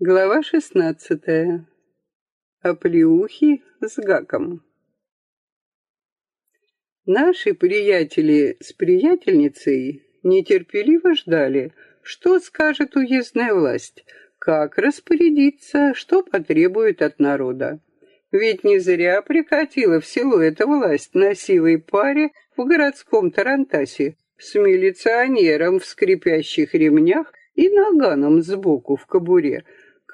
Глава шестнадцатая. Оплеухи с гаком. Наши приятели с приятельницей нетерпеливо ждали, что скажет уездная власть, как распорядиться, что потребует от народа. Ведь не зря прикатила в село эта власть на сивой паре в городском Тарантасе с милиционером в скрипящих ремнях и наганом сбоку в кобуре.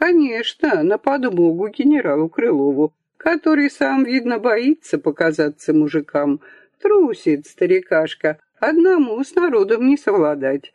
Конечно, на подмогу генералу Крылову, который сам, видно, боится показаться мужикам. Трусит старикашка, одному с народом не совладать.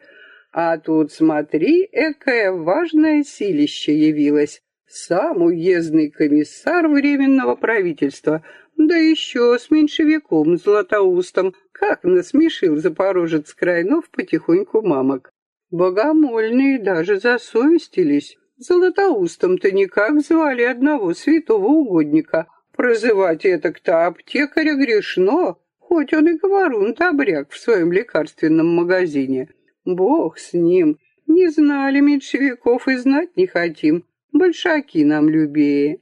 А тут, смотри, экое важное силище явилось. Сам уездный комиссар Временного правительства, да еще с меньшевиком Златоустом, как насмешил запорожец Крайнов потихоньку мамок. Богомольные даже засовестились. Златоустом-то никак звали одного святого угодника. Прозывать это-то аптекаря грешно, хоть он и говорун добряк в своем лекарственном магазине. Бог с ним, не знали меньшевиков и знать не хотим, большаки нам любее.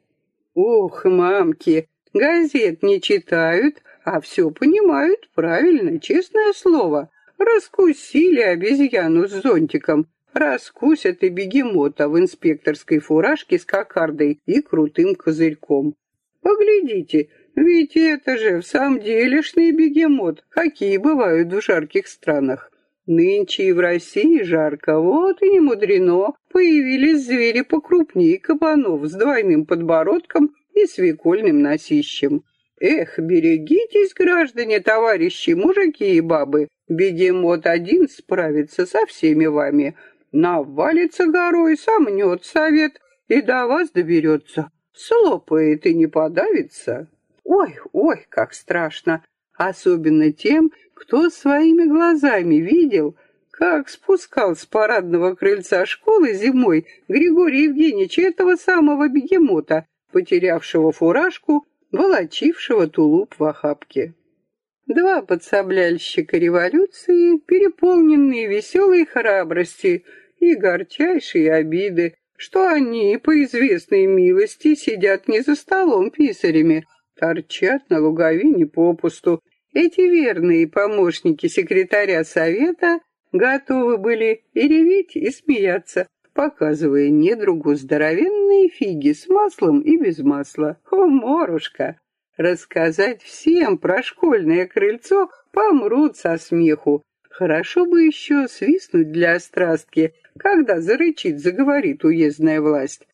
Ох, мамки, газет не читают, а все понимают правильно, честное слово. Раскусили обезьяну с зонтиком, раскусят и бегемота в инспекторской фуражке с кокардой и крутым козырьком. Поглядите, ведь это же в самом делешный бегемот, какие бывают в жарких странах. Нынче и в России жарко, вот и не мудрено. Появились звери покрупнее кабанов с двойным подбородком и свекольным носищем. Эх, берегитесь, граждане, товарищи, мужики и бабы. Бегемот один справится со всеми вами. Навалится горой, сомнет совет и до вас доберется. Слопает и не подавится. Ой, ой, как страшно. Особенно тем, кто своими глазами видел, как спускал с парадного крыльца школы зимой Григорий Евгеньевич этого самого бегемота, потерявшего фуражку волочившего тулуп в охапке. Два подсобляльщика революции, переполненные веселой храбрости и горчайшей обиды, что они, по известной милости, сидят не за столом писарями, торчат на луговине попусту. Эти верные помощники секретаря совета готовы были и реветь, и смеяться, показывая недругу здоровенные фиги с маслом и без масла. О, морушка! Рассказать всем про школьное крыльцо помрут со смеху. Хорошо бы еще свистнуть для острастки, когда зарычит, заговорит уездная власть.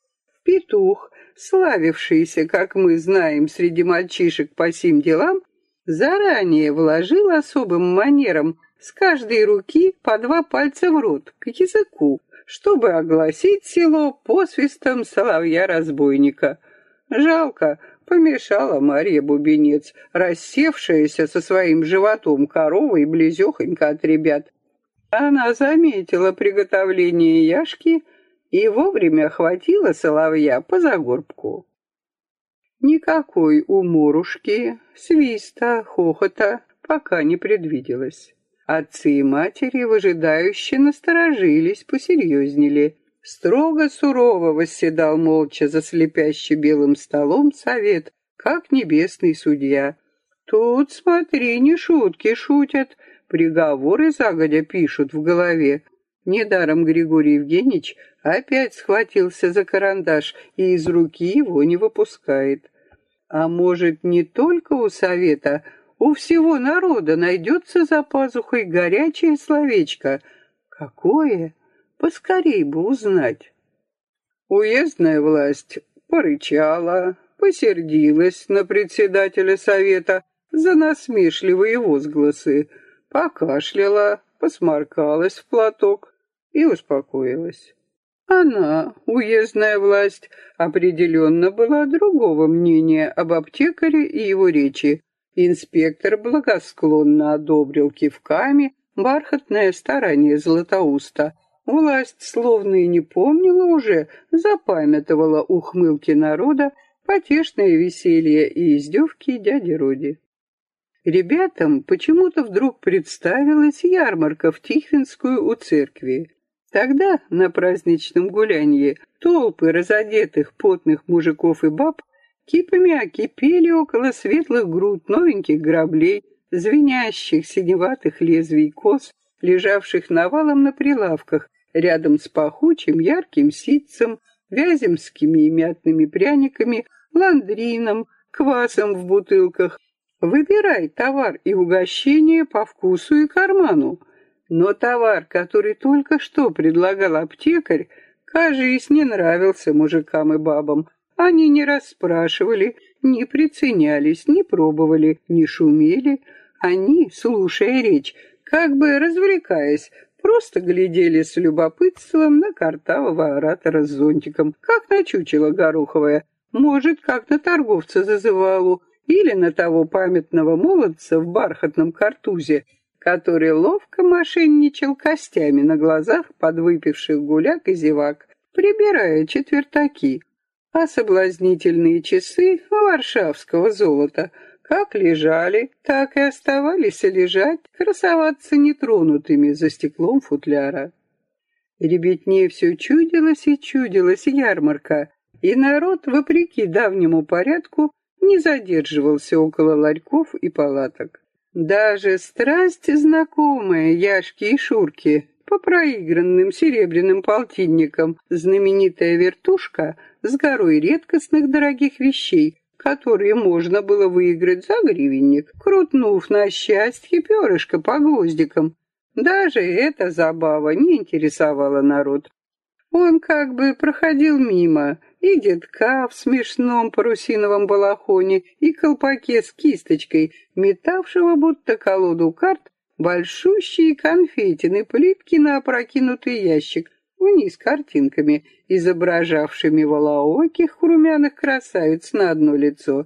Петух, славившийся, как мы знаем, среди мальчишек по сим делам, заранее вложил особым манером с каждой руки по два пальца в рот, к языку, чтобы огласить село посвистом соловья-разбойника. Жалко, помешала Марья Бубенец, рассевшаяся со своим животом коровой близехонько от ребят. Она заметила приготовление Яшки и вовремя охватила соловья по загорбку. Никакой уморушки, свиста, хохота пока не предвиделось. Отцы и матери выжидающе насторожились, посерьезнели. Строго сурово восседал молча за слепяще белым столом совет, как небесный судья. Тут, смотри, не шутки шутят, приговоры загодя пишут в голове. Недаром Григорий Евгеньевич опять схватился за карандаш и из руки его не выпускает. А может, не только у совета, у всего народа найдется за пазухой горячее словечко. Какое? Поскорей бы узнать. Уездная власть порычала, посердилась на председателя совета за насмешливые возгласы, покашляла, посморкалась в платок и успокоилась. Она, уездная власть, определенно была другого мнения об аптекаре и его речи, Инспектор благосклонно одобрил кивками бархатное старание Златоуста. Власть словно и не помнила уже, запамятовала ухмылки народа, потешное веселье и издевки дяди Роди. Ребятам почему-то вдруг представилась ярмарка в Тихвинскую у церкви. Тогда на праздничном гулянье толпы разодетых потных мужиков и баб кипами окипели около светлых груд новеньких граблей, звенящих синеватых лезвий кос, лежавших навалом на прилавках, рядом с пахучим ярким ситцем, вяземскими и мятными пряниками, ландрином, квасом в бутылках. Выбирай товар и угощение по вкусу и карману. Но товар, который только что предлагал аптекарь, кажись, не нравился мужикам и бабам. Они не расспрашивали, не приценялись, не пробовали, не шумели. Они, слушая речь, как бы развлекаясь, просто глядели с любопытством на картавого оратора с зонтиком, как на чучело гороховое, может, как на торговца зазывалу, или на того памятного молодца в бархатном картузе, который ловко мошенничал костями на глазах подвыпивших гуляк и зевак, прибирая четвертаки, а соблазнительные часы варшавского золота как лежали, так и оставались лежать, красоваться нетронутыми за стеклом футляра. Ребятне все чудилось и чудилась ярмарка, и народ, вопреки давнему порядку, не задерживался около ларьков и палаток. Даже страсть знакомая Яшки и Шурки по проигранным серебряным полтинникам знаменитая вертушка с горой редкостных дорогих вещей, которые можно было выиграть за гривенник, крутнув на счастье перышко по гвоздикам. Даже эта забава не интересовала народ. Он как бы проходил мимо, и детка в смешном парусиновом балахоне и колпаке с кисточкой, метавшего будто колоду карт, большущие конфетины плитки на опрокинутый ящик, вниз картинками, изображавшими волооких румяных красавиц на одно лицо.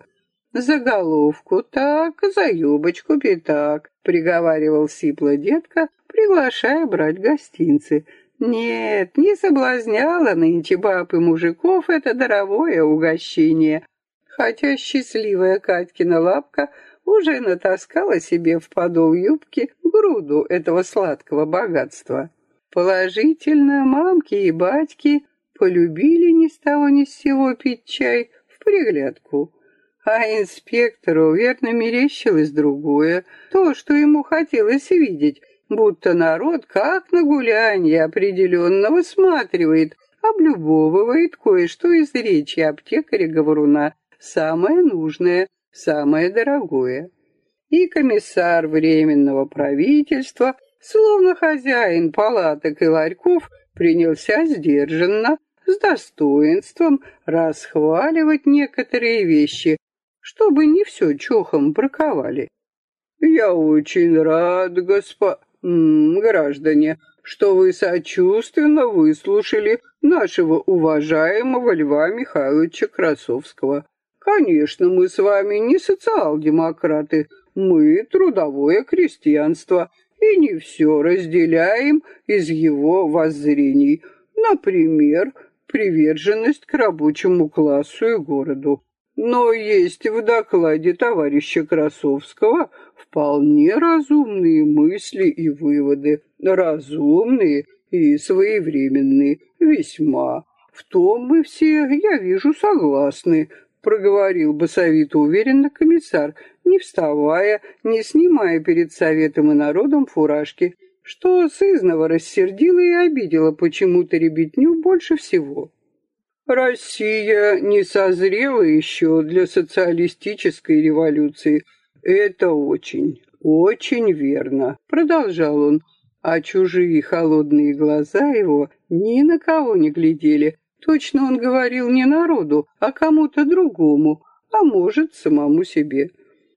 «За головку так, за юбочку пятак», — приговаривал сипло детка, приглашая брать гостинцы — нет, не соблазняла нынче баб и мужиков это даровое угощение, хотя счастливая Катькина лапка уже натаскала себе в подол юбки груду этого сладкого богатства. Положительно, мамки и батьки полюбили ни с того ни с сего пить чай в приглядку. А инспектору верно мерещилось другое, то, что ему хотелось видеть, будто народ, как на гулянье, определенно высматривает, облюбовывает кое-что из речи аптекаря-говоруна, самое нужное, самое дорогое. И комиссар Временного правительства, словно хозяин палаток и ларьков, принялся сдержанно, с достоинством расхваливать некоторые вещи, чтобы не все чохом браковали. «Я очень рад, госпо...» граждане, что вы сочувственно выслушали нашего уважаемого Льва Михайловича Красовского. Конечно, мы с вами не социал-демократы, мы трудовое крестьянство, и не все разделяем из его воззрений. Например, приверженность к рабочему классу и городу. Но есть в докладе товарища Красовского вполне разумные мысли и выводы. Разумные и своевременные, весьма. В том мы все, я вижу, согласны, проговорил басовито уверенно комиссар, не вставая, не снимая перед советом и народом фуражки, что сызново рассердило и обидело почему-то ребятню больше всего. Россия не созрела еще для социалистической революции. Это очень, очень верно, продолжал он, а чужие холодные глаза его ни на кого не глядели. Точно он говорил не народу, а кому-то другому, а может, самому себе.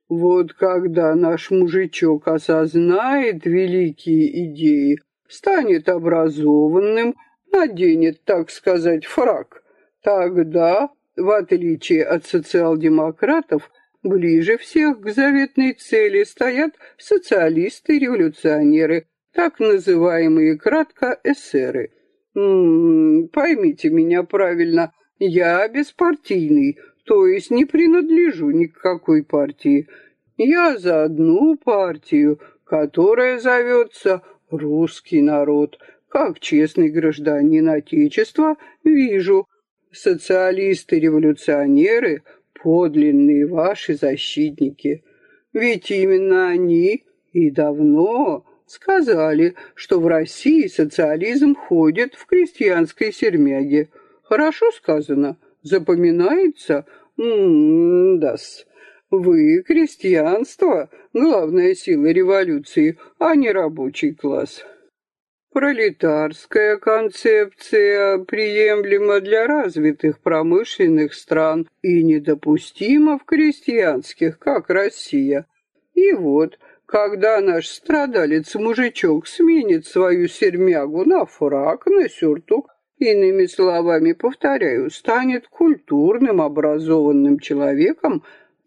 Вот когда наш мужичок осознает великие идеи, станет образованным, наденет, так сказать, фраг, Тогда, в отличие от социал-демократов, ближе всех к заветной цели стоят социалисты-революционеры, так называемые кратко эсеры. М-м, поймите меня правильно, я беспартийный, то есть не принадлежу ни к какой партии. Я за одну партию, которая зовется «Русский народ», как честный гражданин Отечества, вижу, социалисты-революционеры — подлинные ваши защитники. Ведь именно они и давно сказали, что в России социализм ходит в крестьянской сермяге. Хорошо сказано? Запоминается? М-да-с. Вы, крестьянство, главная сила революции, а не рабочий класс. Пролетарская концепция приемлема для развитых промышленных стран и недопустима в крестьянских, как Россия. И вот, когда наш страдалец-мужичок сменит свою сермягу на фрак, на сюртук, иными словами, повторяю, станет культурным, образованным человеком,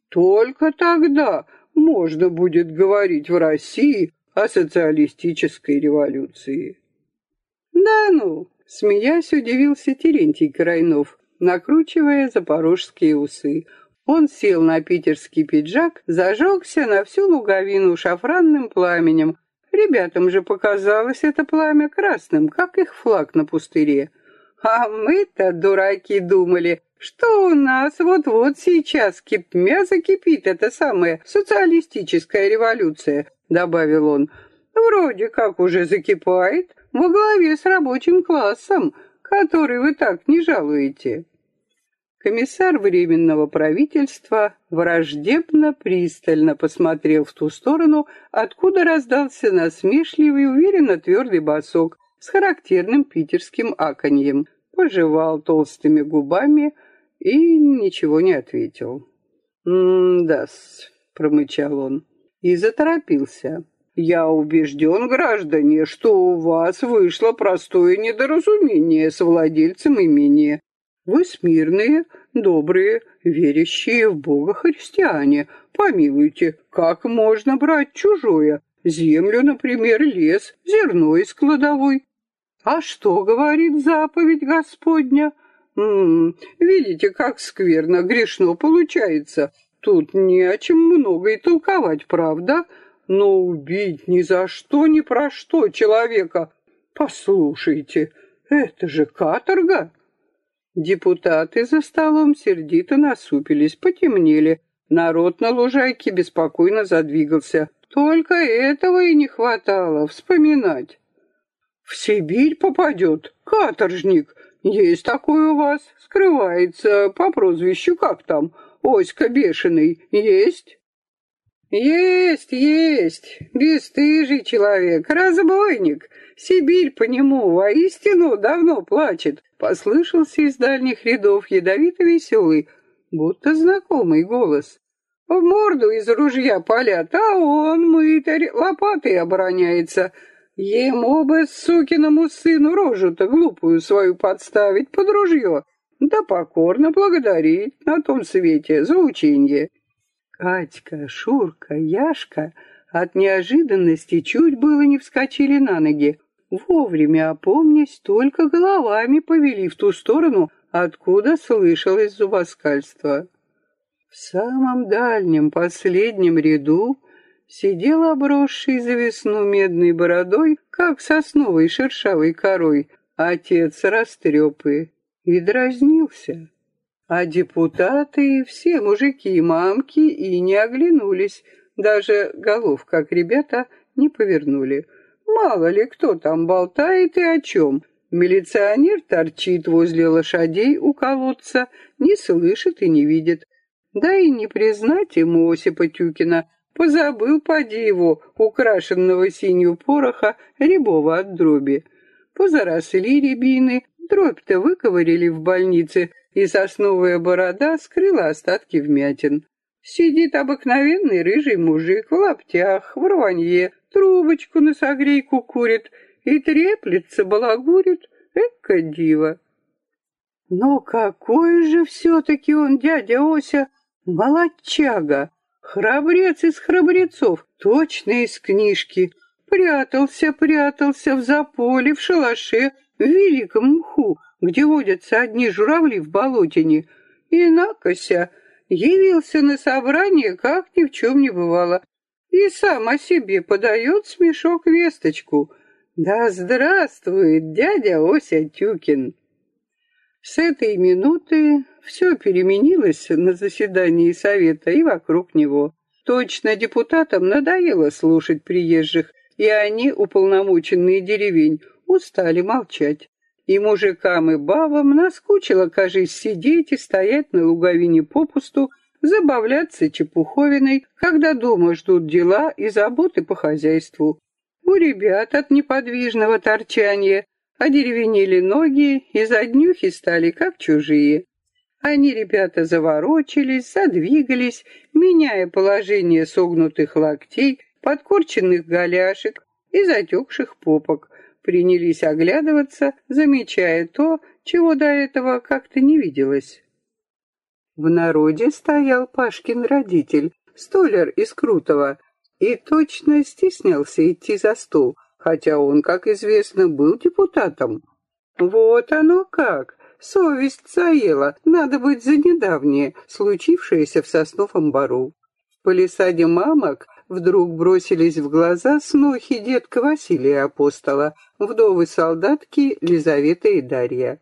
только тогда можно будет говорить в России о социалистической революции. Да ну, смеясь, удивился Терентий Крайнов, накручивая запорожские усы. Он сел на питерский пиджак, зажегся на всю луговину шафранным пламенем. Ребятам же показалось это пламя красным, как их флаг на пустыре. А мы-то, дураки, думали, что у нас вот-вот сейчас кипмя закипит эта самая социалистическая революция, добавил он. Вроде как уже закипает во главе с рабочим классом, который вы так не жалуете. Комиссар Временного правительства враждебно пристально посмотрел в ту сторону, откуда раздался насмешливый, уверенно твердый босок с характерным питерским аканьем, пожевал толстыми губами, и ничего не ответил. «М-да-с», промычал он и заторопился. «Я убежден, граждане, что у вас вышло простое недоразумение с владельцем имения. Вы смирные, добрые, верящие в Бога христиане. Помилуйте, как можно брать чужое? Землю, например, лес, зерно из кладовой. А что говорит заповедь Господня? М -м, видите, как скверно, грешно получается. Тут не о чем много и толковать, правда? Но убить ни за что, ни про что человека. Послушайте, это же каторга. Депутаты за столом сердито насупились, потемнели. Народ на лужайке беспокойно задвигался. Только этого и не хватало вспоминать. В Сибирь попадет каторжник, есть такой у вас, скрывается по прозвищу, как там, Оська Бешеный, есть? Есть, есть, бесстыжий человек, разбойник. Сибирь по нему воистину давно плачет. Послышался из дальних рядов ядовито-веселый, будто знакомый голос. В морду из ружья палят, а он, мытарь, лопатой обороняется — Ему бы, сукиному сыну, рожу-то глупую свою подставить под ружье, да покорно благодарить на том свете за ученье. Катька, Шурка, Яшка от неожиданности чуть было не вскочили на ноги. Вовремя опомнясь, только головами повели в ту сторону, откуда слышалось зубоскальство. В самом дальнем последнем ряду сидел обросший за весну медной бородой, как сосновой шершавой корой, отец растрепы, и дразнился. А депутаты, все мужики и мамки и не оглянулись, даже голов, как ребята, не повернули. Мало ли кто там болтает и о чем. Милиционер торчит возле лошадей у колодца, не слышит и не видит. Да и не признать ему Осипа Тюкина — Позабыл, поди его, украшенного синью пороха, рябого от дроби. Позаросли рябины, дробь-то выковырили в больнице, и сосновая борода скрыла остатки вмятин. Сидит обыкновенный рыжий мужик в лаптях, в рванье, трубочку на согрейку курит и треплется, балагурит, эка дива. Но какой же все-таки он, дядя Ося, молодчага! Храбрец из храбрецов, точно из книжки. Прятался, прятался в заполе, в шалаше, в великом мху, где водятся одни журавли в болотине. И накося явился на собрание, как ни в чем не бывало. И сам о себе подает смешок весточку. Да здравствует дядя Ося Тюкин! С этой минуты все переменилось на заседании совета и вокруг него. Точно депутатам надоело слушать приезжих, и они, уполномоченные деревень, устали молчать. И мужикам и бабам наскучило, кажись, сидеть и стоять на луговине попусту, забавляться чепуховиной, когда дома ждут дела и заботы по хозяйству. У ребят от неподвижного торчания одеревенели ноги и заднюхи стали как чужие. Они, ребята, заворочились, задвигались, меняя положение согнутых локтей, подкорченных голяшек и затекших попок, принялись оглядываться, замечая то, чего до этого как-то не виделось. В народе стоял Пашкин родитель, столяр из Крутого, и точно стеснялся идти за стол, хотя он, как известно, был депутатом. Вот оно как! Совесть заела, надо быть за недавнее, случившееся в Сосновом Бару. В палисаде мамок вдруг бросились в глаза снохи детка Василия Апостола, вдовы солдатки Лизавета и Дарья.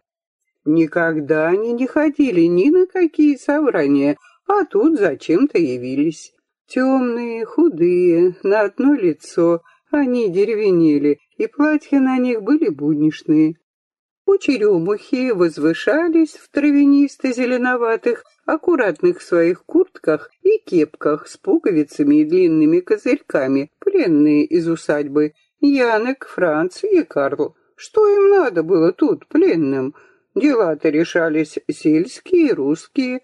Никогда они не ходили ни на какие собрания, а тут зачем-то явились. Темные, худые, на одно лицо, они деревенели, и платья на них были будничные. У черемухи возвышались в травянисто-зеленоватых, аккуратных своих куртках и кепках с пуговицами и длинными козырьками, пленные из усадьбы, Янек, Франц и Карл. Что им надо было тут, пленным? Дела-то решались сельские, русские.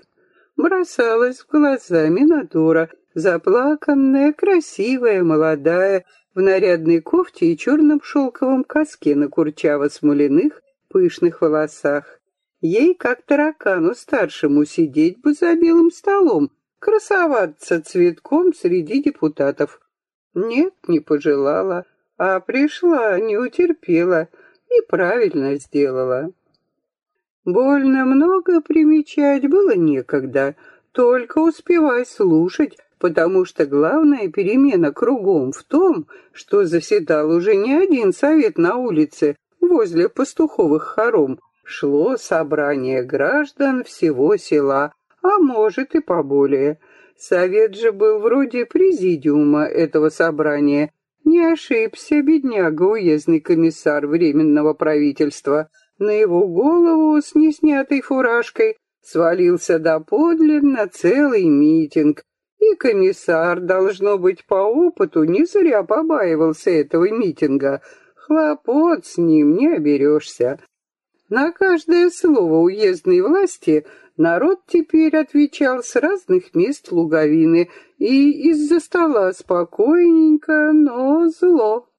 Бросалась в глаза Минотура, Заплаканная, красивая, молодая, в нарядной кофте и черном шелковом каске на курчаво-смоляных, пышных волосах. Ей, как таракану старшему, сидеть бы за белым столом, красоваться цветком среди депутатов. Нет, не пожелала, а пришла, не утерпела и правильно сделала. Больно много примечать было некогда, только успевай слушать, потому что главная перемена кругом в том, что заседал уже не один совет на улице возле пастуховых хором, шло собрание граждан всего села, а может и поболее. Совет же был вроде президиума этого собрания. Не ошибся бедняга уездный комиссар Временного правительства. На его голову с неснятой фуражкой свалился доподлинно целый митинг, и комиссар, должно быть, по опыту не зря побаивался этого митинга. Хлопот с ним не оберешься. На каждое слово уездной власти народ теперь отвечал с разных мест луговины и из-за стола спокойненько, но зло.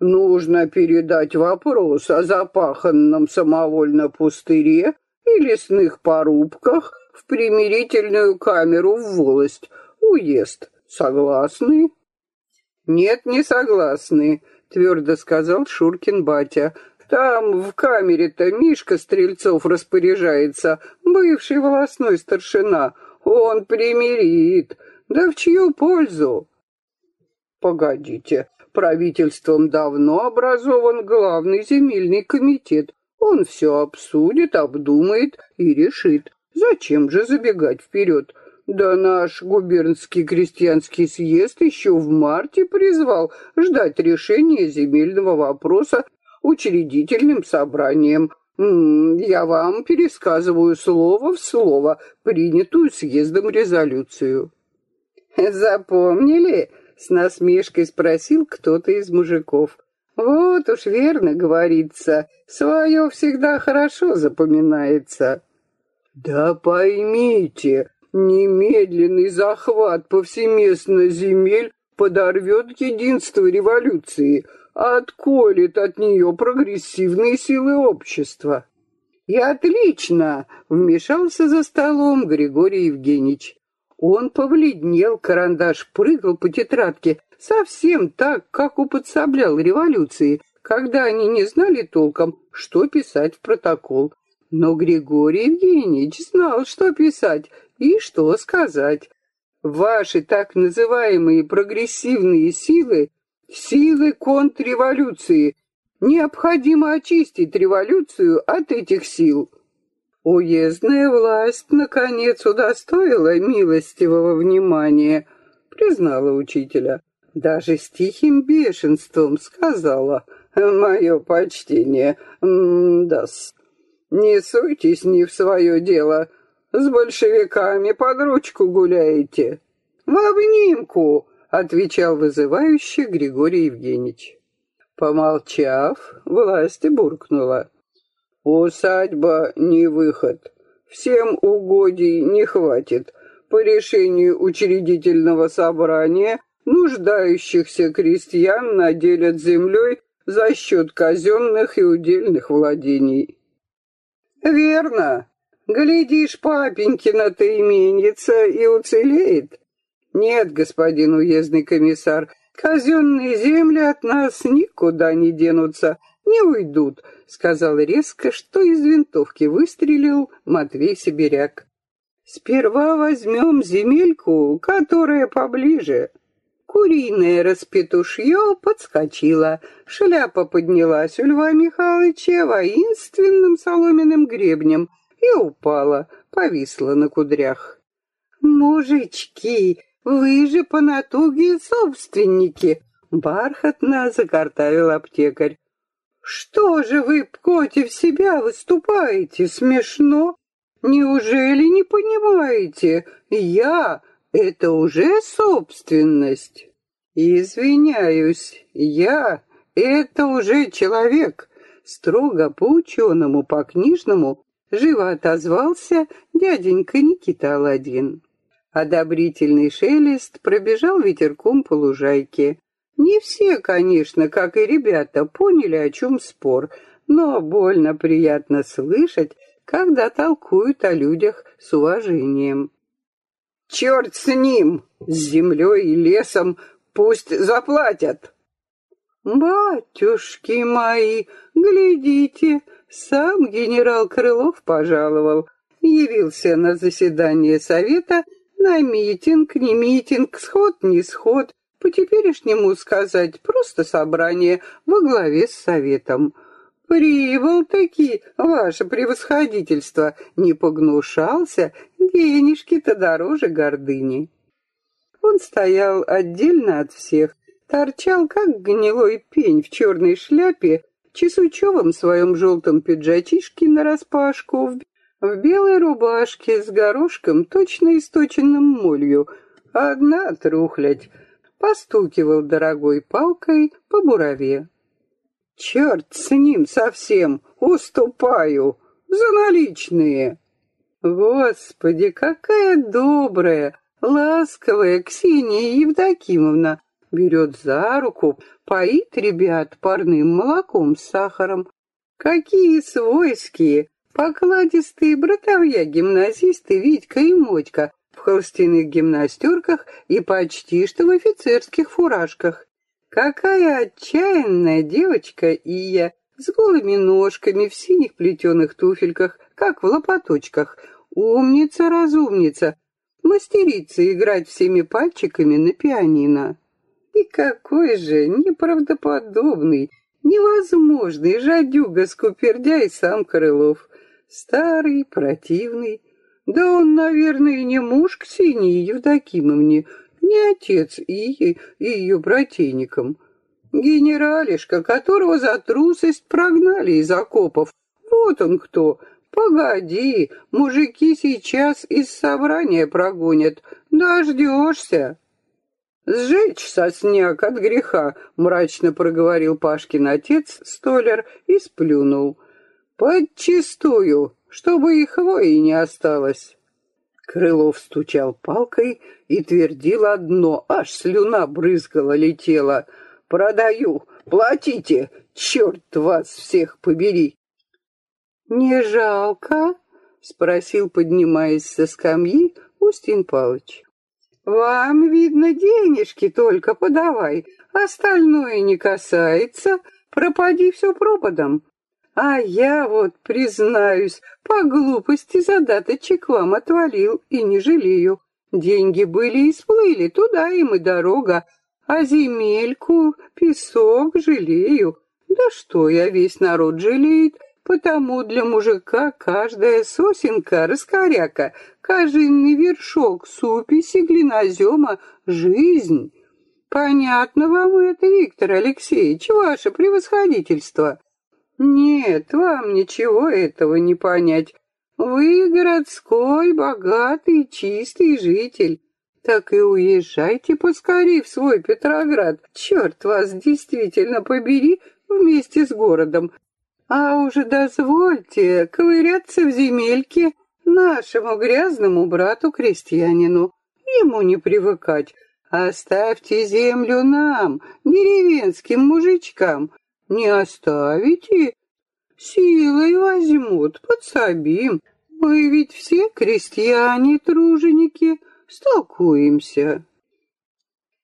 Нужно передать вопрос о запаханном самовольно пустыре и лесных порубках в примирительную камеру в волость. Уезд. Согласны? Нет, не согласны, твердо сказал Шуркин батя. Там в камере-то Мишка Стрельцов распоряжается, бывший волосной старшина. Он примирит. Да в чью пользу? Погодите, правительством давно образован главный земельный комитет. Он все обсудит, обдумает и решит. Зачем же забегать вперед? Да наш губернский крестьянский съезд еще в марте призвал ждать решения земельного вопроса учредительным собранием. Я вам пересказываю слово в слово принятую съездом резолюцию. Запомнили? С насмешкой спросил кто-то из мужиков. Вот уж верно говорится, свое всегда хорошо запоминается. Да поймите, немедленный захват повсеместно земель подорвет единство революции, отколет от нее прогрессивные силы общества. И отлично, вмешался за столом Григорий Евгеньевич. Он побледнел, карандаш прыгал по тетрадке, совсем так, как у подсоблял революции, когда они не знали толком, что писать в протокол. Но Григорий Евгеньевич знал, что писать и что сказать. Ваши так называемые прогрессивные силы Силы контрреволюции. Необходимо очистить революцию от этих сил. Уездная власть, наконец, удостоила милостивого внимания, признала учителя. Даже с тихим бешенством сказала «Мое почтение, да-с». Не суйтесь не в свое дело, с большевиками под ручку гуляете. В обнимку, отвечал вызывающе Григорий Евгеньевич. Помолчав, власть буркнула. Усадьба не выход. Всем угодий не хватит. По решению учредительного собрания нуждающихся крестьян наделят землей за счет казенных и удельных владений. Верно. Глядишь, папенькина-то именится и уцелеет. Нет, господин уездный комиссар, казенные земли от нас никуда не денутся, не уйдут, сказал резко, что из винтовки выстрелил Матвей Сибиряк. Сперва возьмем земельку, которая поближе. Куриное распетушье подскочило, шляпа поднялась у Льва Михайловича воинственным соломенным гребнем и упала, повисла на кудрях. «Мужички, вы же по натуге собственники!» Бархатно закартавил аптекарь. «Что же вы против себя выступаете? Смешно! Неужели не понимаете? Я — это уже собственность!» «Извиняюсь, я — это уже человек!» Строго по-ученому, по-книжному живо отозвался дяденька Никита Аладдин. Одобрительный шелест пробежал ветерком по лужайке. Не все, конечно, как и ребята, поняли, о чем спор, но больно приятно слышать, когда толкуют о людях с уважением. «Черт с ним! С землей и лесом пусть заплатят!» «Батюшки мои, глядите, сам генерал Крылов пожаловал, явился на заседание совета на митинг, не митинг, сход, не сход, по-теперешнему сказать, просто собрание во главе с советом. Прибыл таки, ваше превосходительство, не погнушался, денежки-то дороже гордыни. Он стоял отдельно от всех, торчал, как гнилой пень в черной шляпе, чесучевом своем желтом пиджачишке нараспашку, в, в белой рубашке с горошком, точно источенным молью, одна трухлядь, постукивал дорогой палкой по бурове. «Черт с ним совсем! Уступаю! За наличные!» «Господи, какая добрая, ласковая Ксения Евдокимовна!» Берет за руку, поит ребят парным молоком с сахаром. Какие свойские, покладистые братовья-гимназисты Витька и Мотька, в холстяных гимнастерках и почти что в офицерских фуражках. Какая отчаянная девочка Ия, с голыми ножками в синих плетеных туфельках, как в лопаточках. Умница-разумница, мастерица играть всеми пальчиками на пианино. И какой же неправдоподобный, невозможный жадюга-скупердяй сам Крылов. Старый, противный, да он, наверное, не муж Ксении Евдокимовне, не отец Ии и ее братейникам. Генералишка, которого за трусость прогнали из окопов. Вот он кто. Погоди, мужики сейчас из собрания прогонят. Дождешься. «Сжечь сосняк от греха», — мрачно проговорил Пашкин отец, столяр, и сплюнул. «Подчистую, чтобы и хвои не осталось. Крылов стучал палкой и твердил одно, аж слюна брызгала, летела. «Продаю! Платите! Черт вас всех побери!» «Не жалко?» — спросил, поднимаясь со скамьи, Устин Павлович. «Вам, видно, денежки только подавай, остальное не касается, пропади все пропадом. А я вот, признаюсь, по глупости задаточек вам отвалил и не жалею. Деньги были и сплыли, туда им и дорога. А земельку, песок жалею. Да что я, весь народ жалеет, потому для мужика каждая сосенка, раскоряка, каждый вершок суписи глинозема — жизнь. Понятно вам это, Виктор Алексеевич, ваше превосходительство? Нет, вам ничего этого не понять. Вы городской, богатый, чистый житель. Так и уезжайте поскорей в свой Петроград. Черт вас действительно побери вместе с городом. А уже дозвольте ковыряться в земельке нашему грязному брату-крестьянину. Ему не привыкать. Оставьте землю нам, деревенским мужичкам. Не оставите? Силой возьмут, подсобим. Мы ведь все крестьяне-труженики, столкуемся.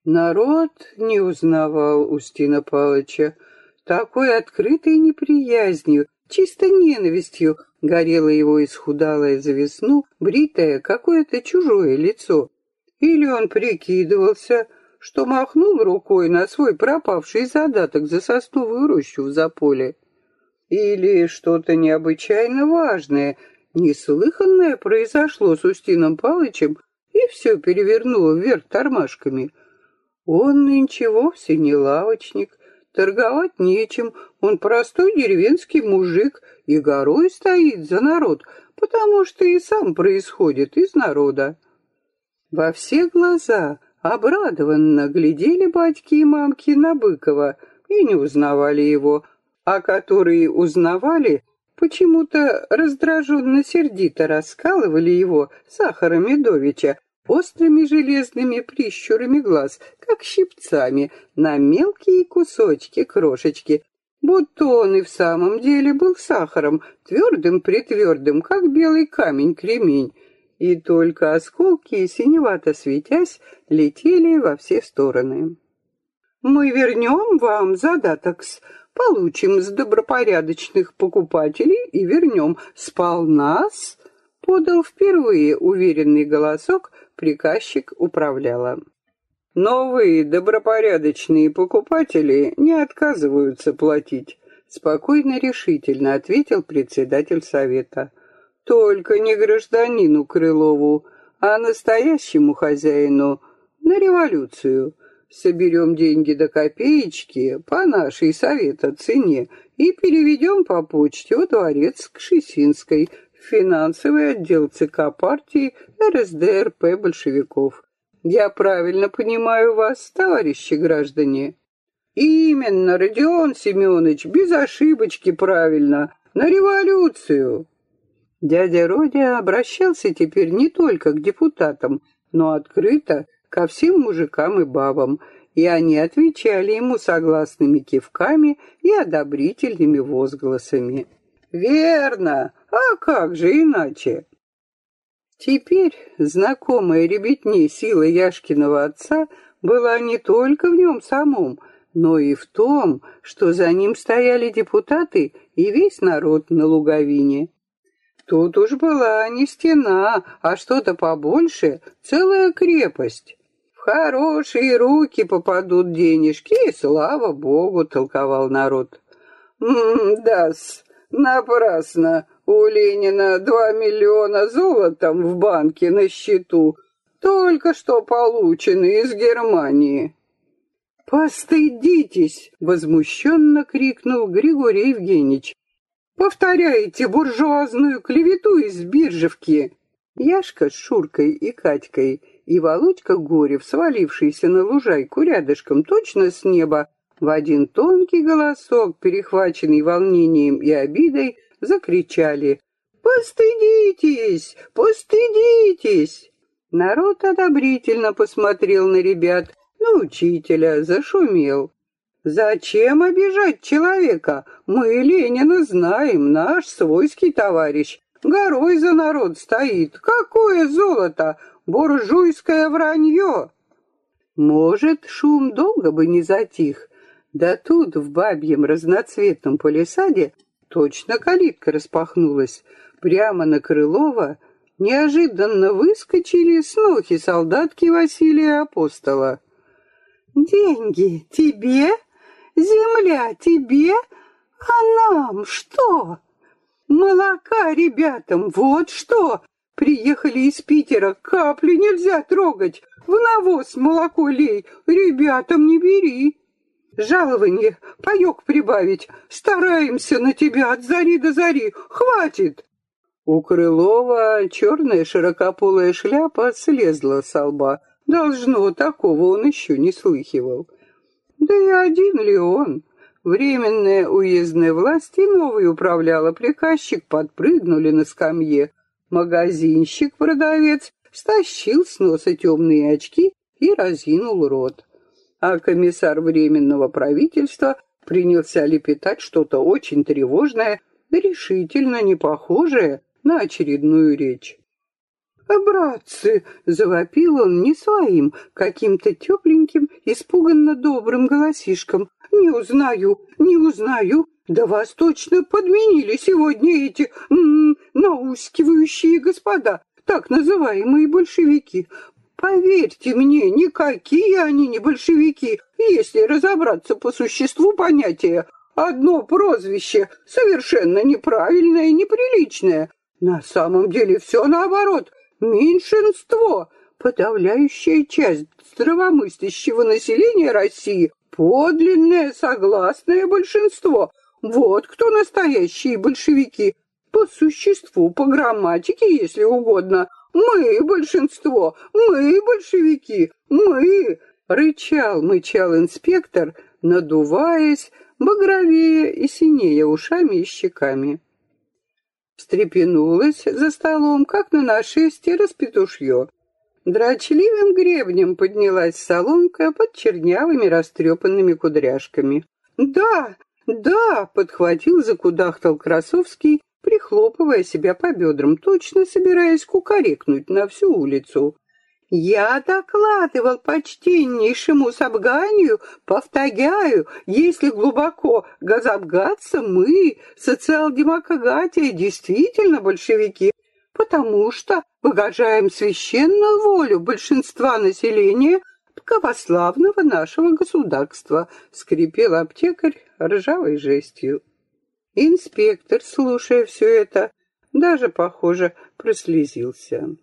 Народ не узнавал Устина Палыча. Такой открытой неприязнью, чисто ненавистью горело его исхудалое за весну, бритое какое-то чужое лицо. Или он прикидывался, что махнул рукой на свой пропавший задаток за сосновую рощу в заполе. Или что-то необычайно важное, неслыханное произошло с Устином Палычем и все перевернуло вверх тормашками. Он нынче вовсе не лавочник, торговать нечем, он простой деревенский мужик и горой стоит за народ, потому что и сам происходит из народа. Во все глаза обрадованно глядели батьки и мамки на Быкова и не узнавали его, а которые узнавали, почему-то раздраженно-сердито раскалывали его, Сахара Медовича, острыми железными прищурами глаз, как щипцами, на мелкие кусочки, крошечки, будто он и в самом деле был сахаром, твердым-притвердым, как белый камень-кремень, и только осколки, синевато светясь, летели во все стороны. «Мы вернем вам задатокс, получим с добропорядочных покупателей и вернем сполна-с», подал впервые уверенный голосок приказчик управляла. «Новые добропорядочные покупатели не отказываются платить», спокойно решительно ответил председатель совета. Только не гражданину Крылову, а настоящему хозяину на революцию. Соберем деньги до копеечки по нашей совета цене и переведем по почте во дворец к Шесинской, в финансовый отдел ЦК партии РСДРП большевиков. Я правильно понимаю вас, товарищи граждане? Именно, Родион Семенович, без ошибочки правильно. На революцию. Дядя Родя обращался теперь не только к депутатам, но открыто ко всем мужикам и бабам, и они отвечали ему согласными кивками и одобрительными возгласами. «Верно! А как же иначе?» Теперь знакомая ребятне сила Яшкиного отца была не только в нем самом, но и в том, что за ним стояли депутаты и весь народ на луговине. Тут уж была не стена, а что-то побольше, целая крепость. В хорошие руки попадут денежки, и слава богу, толковал народ. «Да-с, напрасно. У Ленина два миллиона золотом в банке на счету, только что получены из Германии». «Постыдитесь!» — возмущенно крикнул Григорий Евгеньевич. Повторяете буржуазную клевету из биржевки. Яшка с Шуркой и Катькой и Володька Горев, свалившийся на лужайку рядышком точно с неба, в один тонкий голосок, перехваченный волнением и обидой, закричали «Постыдитесь! Постыдитесь!» Народ одобрительно посмотрел на ребят, на учителя, зашумел. Зачем обижать человека? Мы Ленина знаем, наш свойский товарищ. Горой за народ стоит. Какое золото? Буржуйское вранье. Может, шум долго бы не затих. Да тут, в бабьем разноцветном полисаде, точно калитка распахнулась. Прямо на Крылова неожиданно выскочили снохи солдатки Василия Апостола. Деньги тебе? Земля тебе? А нам что? Молока ребятам, вот что! Приехали из Питера, капли нельзя трогать. В навоз молоко лей, ребятам не бери. Жалование, паёк прибавить. Стараемся на тебя от зари до зари. Хватит. У Крылова черная широкополая шляпа слезла с лба. Должно, такого он еще не слыхивал. Да и один ли он? Временная уездная власть и новый управляла приказчик подпрыгнули на скамье. Магазинщик-продавец стащил с носа темные очки и разинул рот. А комиссар Временного правительства принялся лепетать что-то очень тревожное, решительно не похожее на очередную речь. «А, братцы!» — завопил он не своим, каким-то тепленьким, испуганно добрым голосишком. «Не узнаю, не узнаю, да вас точно подменили сегодня эти м -м, наускивающие господа, так называемые большевики. Поверьте мне, никакие они не большевики, если разобраться по существу понятия. Одно прозвище, совершенно неправильное и неприличное. На самом деле все наоборот. Меньшинство, подавляющая часть здравомыслящего населения России, подлинное согласное большинство. Вот кто настоящие большевики. По существу, по грамматике, если угодно. Мы большинство, мы большевики, мы... Рычал, мычал инспектор, надуваясь, багровее и синее ушами и щеками встрепенулась за столом, как на нашествие распетушье. Дрочливым гребнем поднялась соломка под чернявыми растрепанными кудряшками. «Да, да!» — подхватил, закудахтал Красовский, прихлопывая себя по бедрам, точно собираясь кукарекнуть на всю улицу. Я докладывал почтеннейшему Сабганию, повторяю, если глубоко газобгаться, мы, социал-демократия, действительно большевики, потому что выгожаем священную волю большинства населения православного нашего государства, скрипел аптекарь ржавой жестью. Инспектор, слушая все это, даже, похоже, прослезился.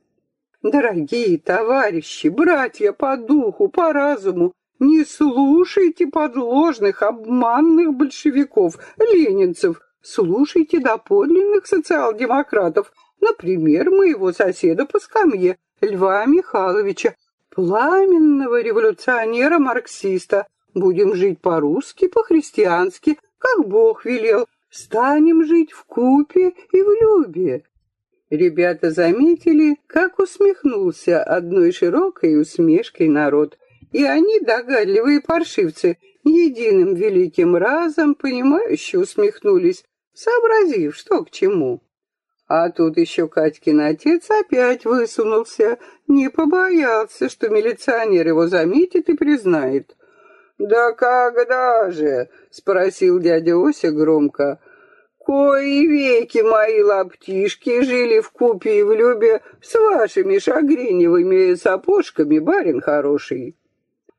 Дорогие товарищи, братья по духу, по разуму, не слушайте подложных, обманных большевиков, ленинцев, слушайте доподлинных социал-демократов, например, моего соседа по скамье, Льва Михайловича, пламенного революционера-марксиста. Будем жить по-русски, по-христиански, как Бог велел. Станем жить в купе и в любе. Ребята заметили, как усмехнулся одной широкой усмешкой народ, и они, догадливые паршивцы, единым великим разом, понимающе усмехнулись, сообразив, что к чему. А тут еще Катькин отец опять высунулся, не побоялся, что милиционер его заметит и признает. «Да когда же?» — спросил дядя Ося громко. Кои веки мои лаптишки жили в купе и в любе с вашими шагреневыми сапожками, барин хороший.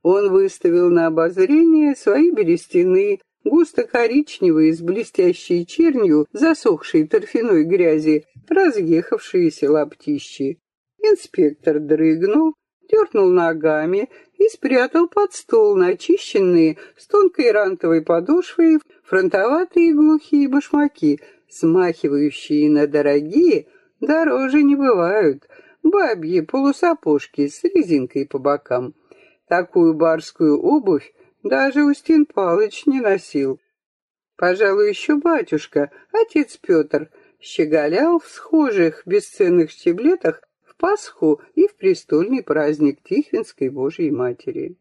Он выставил на обозрение свои берестяны, густо-коричневые, с блестящей чернью, засохшей торфяной грязи, разъехавшиеся лаптищи. Инспектор дрыгнул, дернул ногами и спрятал под стол начищенные с тонкой рантовой подошвой фронтоватые глухие башмаки, смахивающие на дорогие, дороже не бывают, бабьи полусапожки с резинкой по бокам. Такую барскую обувь даже Устин Палыч не носил. Пожалуй, еще батюшка, отец Петр, щеголял в схожих бесценных штиблетах Пасху и в престольный праздник Тихвинской Божьей Матери.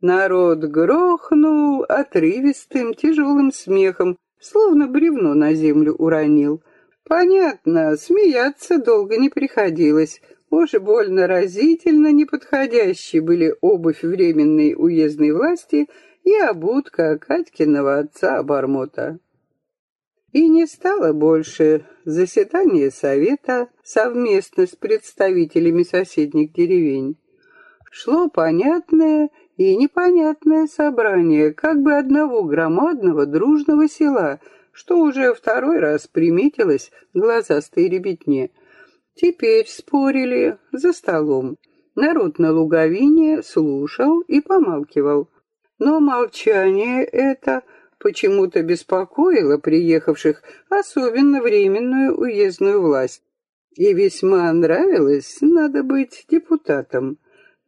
Народ грохнул отрывистым тяжелым смехом, словно бревно на землю уронил. Понятно, смеяться долго не приходилось. Уж больно разительно неподходящие были обувь временной уездной власти и обутка Катькиного отца-обормота. И не стало больше заседания совета совместно с представителями соседних деревень. Шло понятное и непонятное собрание как бы одного громадного дружного села, что уже второй раз приметилось глазастой ребятне. Теперь спорили за столом. Народ на луговине слушал и помалкивал. Но молчание это почему-то беспокоило приехавших, особенно временную уездную власть. И весьма нравилось, надо быть депутатом.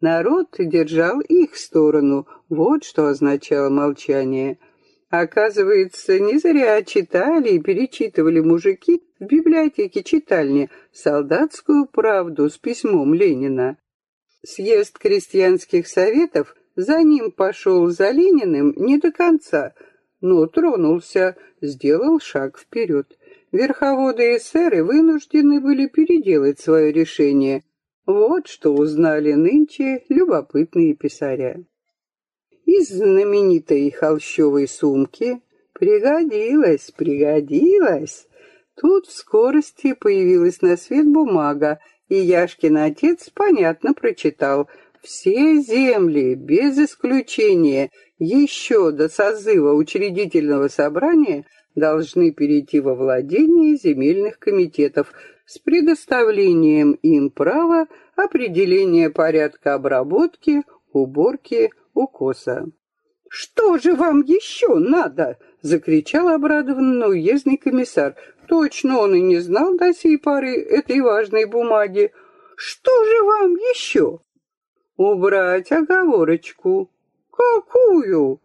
Народ держал их сторону, вот что означало молчание. Оказывается, не зря читали и перечитывали мужики в библиотеке читальни солдатскую правду с письмом Ленина. Съезд крестьянских советов за ним пошел за Лениным не до конца, но тронулся, сделал шаг вперед. Верховоды эсеры вынуждены были переделать свое решение. Вот что узнали нынче любопытные писаря. Из знаменитой холщовой сумки пригодилась, пригодилась. Тут в скорости появилась на свет бумага, и Яшкин отец понятно прочитал «Все земли, без исключения, еще до созыва учредительного собрания должны перейти во владение земельных комитетов с предоставлением им права определения порядка обработки, уборки, укоса. «Что же вам еще надо?» — закричал обрадованный уездный комиссар. Точно он и не знал до сей поры этой важной бумаги. «Что же вам еще?» «Убрать оговорочку». «Какую?»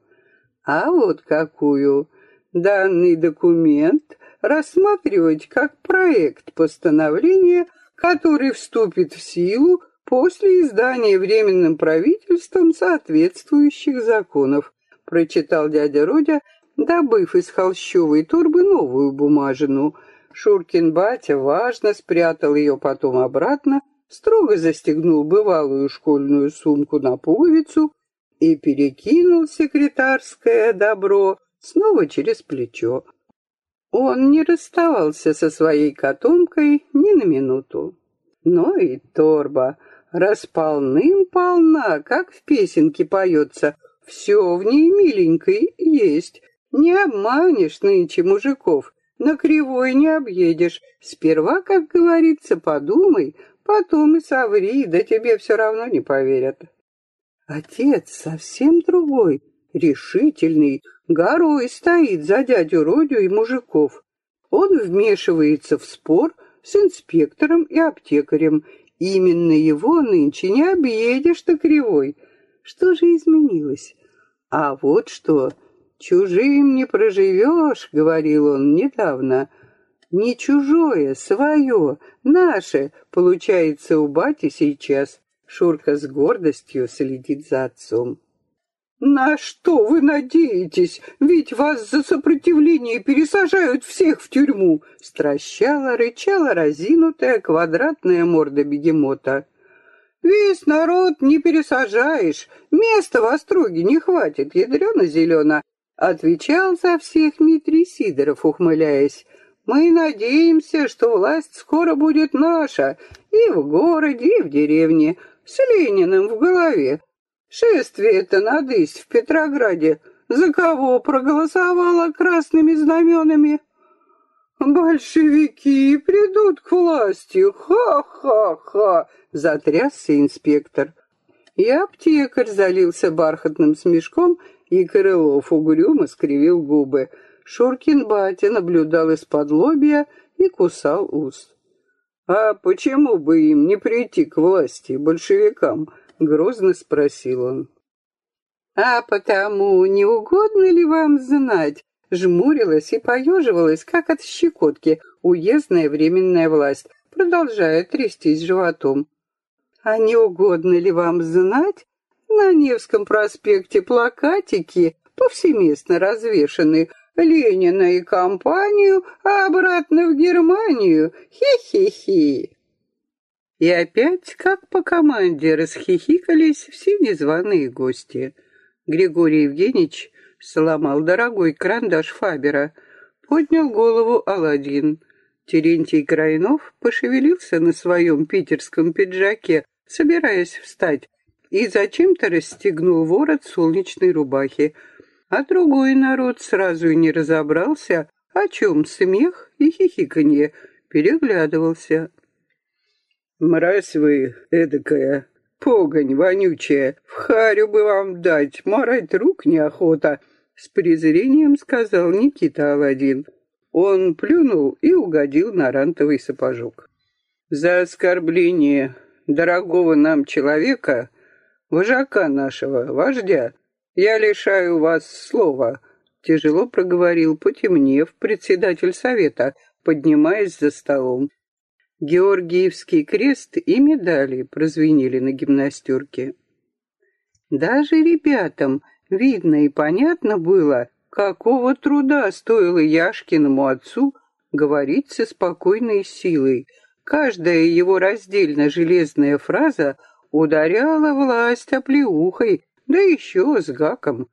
«А вот какую. Данный документ рассматривать как проект постановления, который вступит в силу после издания Временным правительством соответствующих законов, прочитал дядя Родя, добыв из холщовой турбы новую бумажину. Шуркин батя важно спрятал ее потом обратно, строго застегнул бывалую школьную сумку на пуговицу и перекинул секретарское добро снова через плечо. Он не расставался со своей котомкой ни на минуту. Но и торба располным-полна, как в песенке поется. Все в ней миленькой есть. Не обманешь нынче мужиков, на кривой не объедешь. Сперва, как говорится, подумай, потом и соври, да тебе все равно не поверят. Отец совсем другой, решительный, горой стоит за дядю Родю и мужиков. Он вмешивается в спор с инспектором и аптекарем. Именно его нынче не объедешь-то кривой. Что же изменилось? А вот что, чужим не проживешь, говорил он недавно. Не чужое, свое, наше, получается у бати сейчас. Шурка с гордостью следит за отцом. «На что вы надеетесь? Ведь вас за сопротивление пересажают всех в тюрьму!» Стращала, рычала разинутая квадратная морда бегемота. «Весь народ не пересажаешь, места в остроге не хватит, ядрено-зелено!» Отвечал за всех Дмитрий Сидоров, ухмыляясь. «Мы надеемся, что власть скоро будет наша, и в городе, и в деревне, с Лениным в голове, Шествие-то надысь в Петрограде. За кого проголосовала красными знаменами? Большевики придут к власти. Ха-ха-ха! Затрясся инспектор. И аптекарь залился бархатным смешком, и Крылов угрюмо скривил губы. Шуркин батя наблюдал из-под лобья и кусал ус. А почему бы им не прийти к власти, большевикам? — грозно спросил он. «А потому не угодно ли вам знать?» Жмурилась и поеживалась, как от щекотки, уездная временная власть, продолжая трястись животом. «А не угодно ли вам знать?» На Невском проспекте плакатики повсеместно развешаны Ленина и компанию, а обратно в Германию. Хи-хи-хи. И опять, как по команде, расхихикались все незваные гости. Григорий Евгеньевич сломал дорогой карандаш Фабера, поднял голову Аладдин. Терентий Крайнов пошевелился на своем питерском пиджаке, собираясь встать, и зачем-то расстегнул ворот солнечной рубахи. А другой народ сразу и не разобрался, о чем смех и хихиканье, переглядывался. «Мразь вы эдакая, погонь вонючая, в харю бы вам дать, морать рук неохота», с презрением сказал Никита Аладдин. Он плюнул и угодил на рантовый сапожок. «За оскорбление дорогого нам человека, вожака нашего, вождя, я лишаю вас слова», тяжело проговорил, потемнев, председатель совета, поднимаясь за столом. Георгиевский крест и медали прозвенели на гимнастерке. Даже ребятам видно и понятно было, какого труда стоило Яшкиному отцу говорить со спокойной силой. Каждая его раздельно железная фраза ударяла власть оплеухой, да еще с гаком.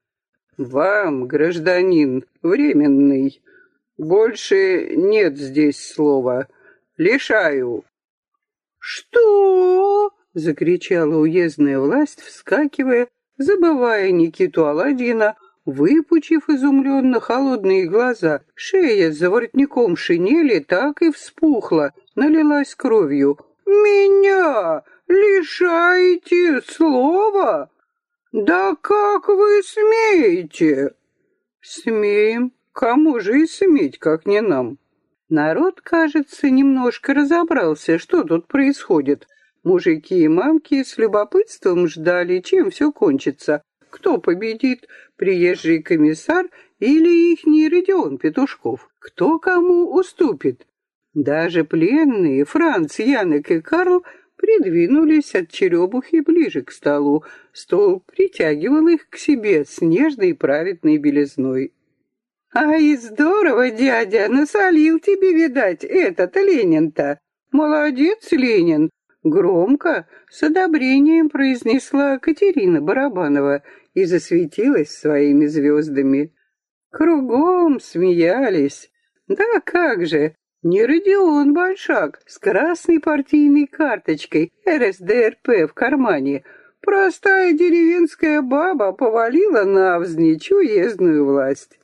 «Вам, гражданин, временный, больше нет здесь слова. Лишаю». «Что?» — закричала уездная власть, вскакивая, забывая Никиту Аладдина, выпучив изумленно холодные глаза. Шея за воротником шинели так и вспухла, налилась кровью. «Меня лишаете слова? Да как вы смеете?» «Смеем. Кому же и сметь, как не нам?» Народ, кажется, немножко разобрался, что тут происходит. Мужики и мамки с любопытством ждали, чем все кончится. Кто победит, приезжий комиссар или ихний Родион Петушков? Кто кому уступит? Даже пленные Франц, Янек и Карл придвинулись от черебухи ближе к столу. Стол притягивал их к себе с нежной праведной белизной. «Ай, здорово, дядя, насолил тебе, видать, этот Ленин-то. Молодец, Ленин!» Громко, с одобрением произнесла Катерина Барабанова и засветилась своими звездами. Кругом смеялись. Да как же, не Родион Большак с красной партийной карточкой РСДРП в кармане. Простая деревенская баба повалила навзничь уездную власть.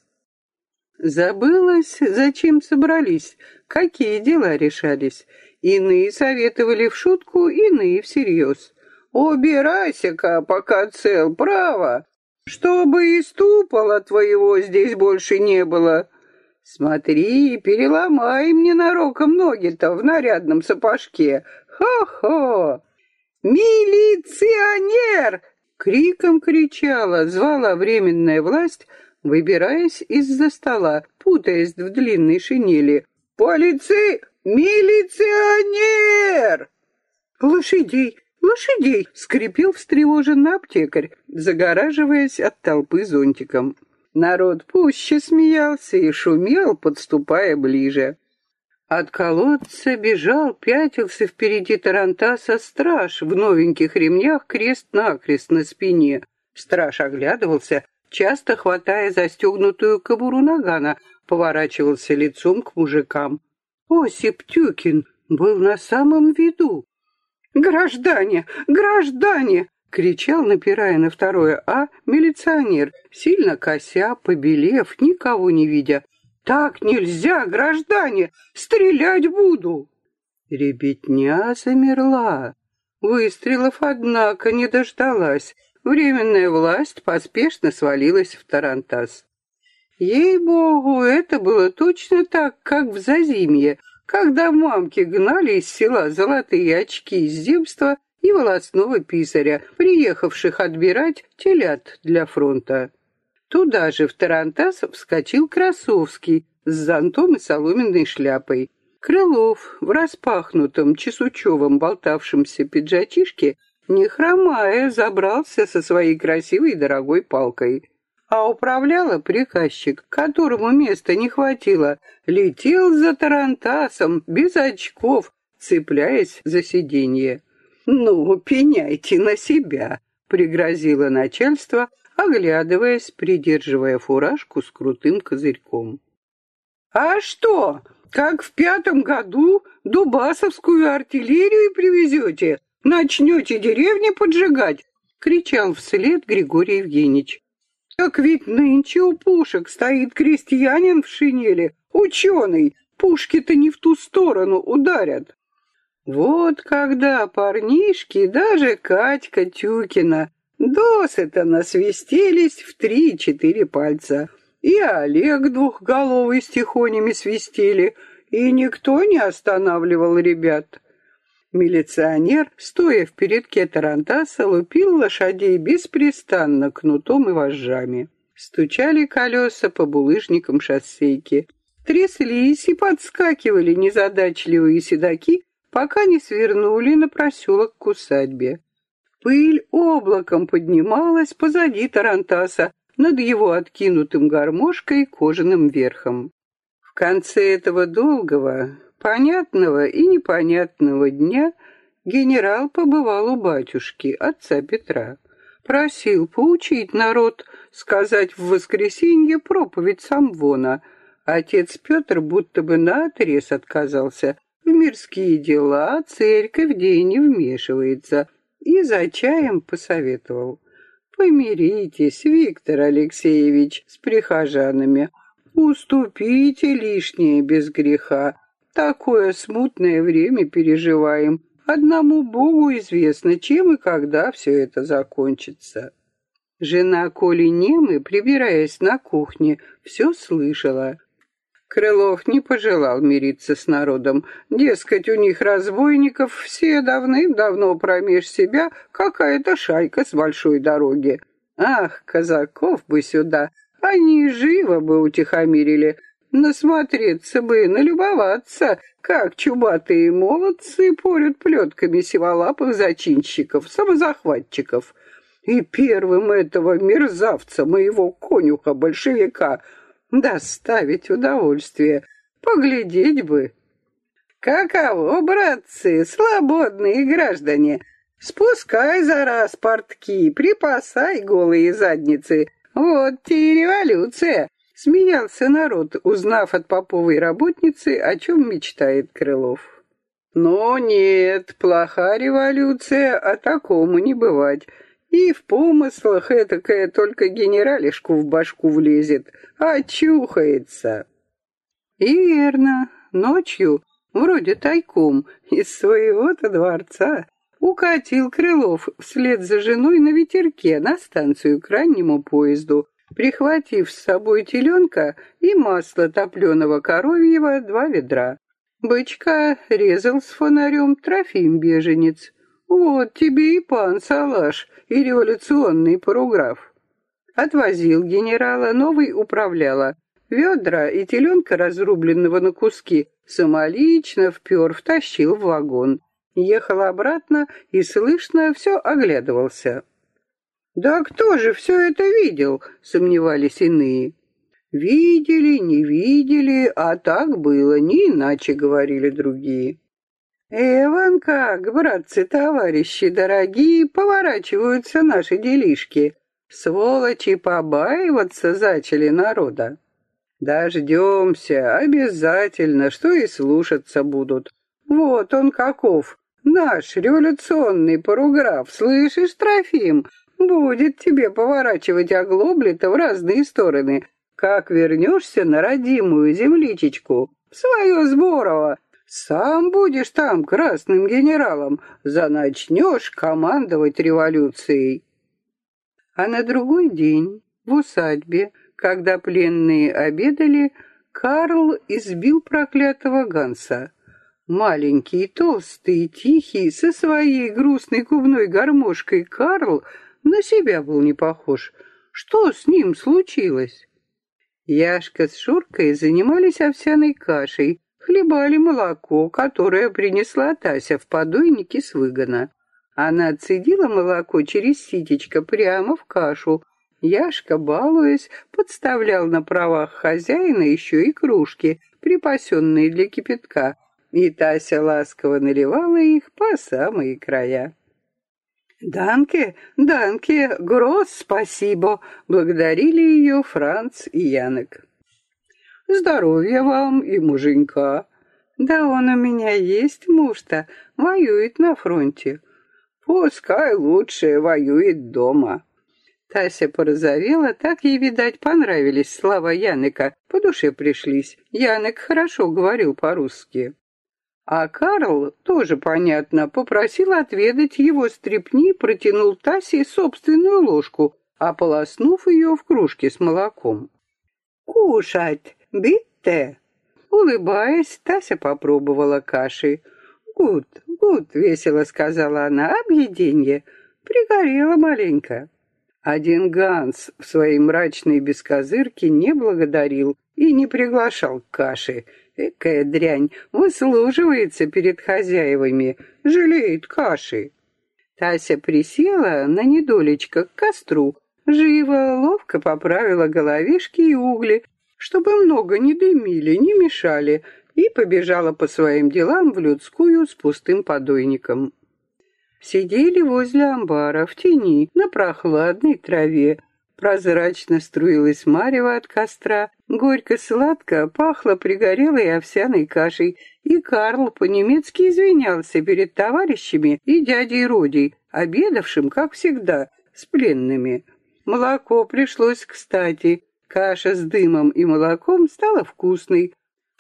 Забылось, зачем собрались, какие дела решались. Иные советовали в шутку, иные всерьез. «Убирайся-ка, пока цел, право, чтобы и ступала твоего здесь больше не было. Смотри, переломай мне нароком ноги-то в нарядном сапожке. Хо-хо!» «Милиционер!» — криком кричала, звала временная власть, выбираясь из-за стола, путаясь в длинной шинели. «Полицей! Милиционер!» «Лошадей! Лошадей!» — скрипел встревоженный аптекарь, загораживаясь от толпы зонтиком. Народ пуще смеялся и шумел, подступая ближе. От колодца бежал, пятился впереди Тарантаса страж в новеньких ремнях крест-накрест на спине. Страж оглядывался, часто хватая застегнутую кобуру нагана, поворачивался лицом к мужикам. Осип Тюкин был на самом виду. «Граждане! Граждане!» — кричал, напирая на второе «А» милиционер, сильно кося, побелев, никого не видя. «Так нельзя, граждане! Стрелять буду!» Ребятня замерла. Выстрелов, однако, не дождалась. Временная власть поспешно свалилась в Тарантас. Ей-богу, это было точно так, как в Зазимье, когда мамки гнали из села золотые очки из земства и волосного писаря, приехавших отбирать телят для фронта. Туда же в Тарантас вскочил Красовский с зонтом и соломенной шляпой. Крылов в распахнутом чесучевом болтавшемся пиджачишке не хромая, забрался со своей красивой дорогой палкой. А управляла приказчик, которому места не хватило, летел за тарантасом, без очков, цепляясь за сиденье. «Ну, пеняйте на себя», — пригрозило начальство, оглядываясь, придерживая фуражку с крутым козырьком. «А что, как в пятом году дубасовскую артиллерию привезете?» Начнете деревни поджигать, кричал вслед Григорий Евгеньевич. Так ведь нынче у пушек стоит крестьянин в шинели, ученый. Пушки-то не в ту сторону ударят. Вот когда парнишки, даже Катька Тюкина, досыта насвистелись в три-четыре пальца. И Олег двухголовый с тихонями свистели, и никто не останавливал ребят. Милиционер, стоя в передке Тарантаса, лупил лошадей беспрестанно кнутом и вожжами. Стучали колеса по булыжникам шоссейки. Тряслись и подскакивали незадачливые седаки, пока не свернули на проселок к усадьбе. Пыль облаком поднималась позади Тарантаса над его откинутым гармошкой кожаным верхом. В конце этого долгого, понятного и непонятного дня генерал побывал у батюшки, отца Петра. Просил поучить народ, сказать в воскресенье проповедь Самвона. Отец Петр будто бы наотрез отказался. В мирские дела церковь день не вмешивается. И за чаем посоветовал. Помиритесь, Виктор Алексеевич, с прихожанами. Уступите лишнее без греха. Такое смутное время переживаем. Одному Богу известно, чем и когда все это закончится. Жена Коли Немы, прибираясь на кухне, все слышала. Крылов не пожелал мириться с народом. Дескать, у них разбойников все давным-давно промеж себя какая-то шайка с большой дороги. Ах, казаков бы сюда, они живо бы утихомирили. Насмотреться бы, налюбоваться, как чубатые молодцы порют плетками сиволапых зачинщиков, самозахватчиков. И первым этого мерзавца, моего конюха-большевика, доставить удовольствие, поглядеть бы. Каково, братцы, свободные граждане, спускай за раз портки, припасай голые задницы, вот и революция. Смеялся народ, узнав от поповой работницы, о чем мечтает Крылов. Но нет, плоха революция, а такому не бывать. И в помыслах этакая только генералишку в башку влезет, а чухается. И верно, ночью, вроде тайком, из своего-то дворца, укатил Крылов вслед за женой на ветерке на станцию к раннему поезду, прихватив с собой теленка и масло топленого коровьего два ведра. Бычка резал с фонарем Трофим Беженец. Вот тебе и пан Салаш, и революционный паруграф. Отвозил генерала, новый управляла. Ведра и теленка, разрубленного на куски, самолично впер, втащил в вагон. Ехал обратно и, слышно, все оглядывался. «Да кто же все это видел?» — сомневались иные. «Видели, не видели, а так было, не иначе», — говорили другие. «Эван как, братцы-товарищи дорогие, поворачиваются наши делишки. Сволочи побаиваться зачали народа. Дождемся, обязательно, что и слушаться будут. Вот он каков, наш революционный поруграф, слышишь, Трофим? Будет тебе поворачивать оглобли-то в разные стороны. Как вернешься на родимую земличечку, в свое Сборово, сам будешь там красным генералом, заначнешь командовать революцией. А на другой день в усадьбе, когда пленные обедали, Карл избил проклятого Ганса. Маленький, толстый, тихий, со своей грустной кубной гармошкой Карл на себя был не похож. Что с ним случилось? Яшка с Шуркой занимались овсяной кашей, хлебали молоко, которое принесла Тася в подойнике с выгона. Она отцедила молоко через ситечко прямо в кашу. Яшка, балуясь, подставлял на правах хозяина еще и кружки, припасенные для кипятка, и Тася ласково наливала их по самые края. «Данке, Данке, гроз спасибо!» — благодарили ее Франц и Янок. «Здоровья вам и муженька!» «Да он у меня есть муж-то, воюет на фронте. Пускай лучше воюет дома. Тася порозовела, так ей, видать, понравились слова Янека, по душе пришлись. Янек хорошо говорил по-русски. А Карл, тоже понятно, попросил отведать его стрепни, протянул Тасе собственную ложку, ополоснув ее в кружке с молоком. «Кушать, bitte!» Улыбаясь, Тася попробовала каши. «Gut, gut», — весело сказала она, — «объеденье». Пригорела маленько. Один Ганс в своей мрачной бескозырке не благодарил и не приглашал к каше. Экая дрянь выслуживается перед хозяевами, жалеет каши. Тася присела на недолечко к костру, живо, ловко поправила головешки и угли, чтобы много не дымили, не мешали, и побежала по своим делам в людскую с пустым подойником. Сидели возле амбара, в тени, на прохладной траве. Прозрачно струилась марево от костра, горько-сладко пахло пригорелой овсяной кашей, и Карл по-немецки извинялся перед товарищами и дядей Родей, обедавшим, как всегда, с пленными. Молоко пришлось кстати. Каша с дымом и молоком стала вкусной,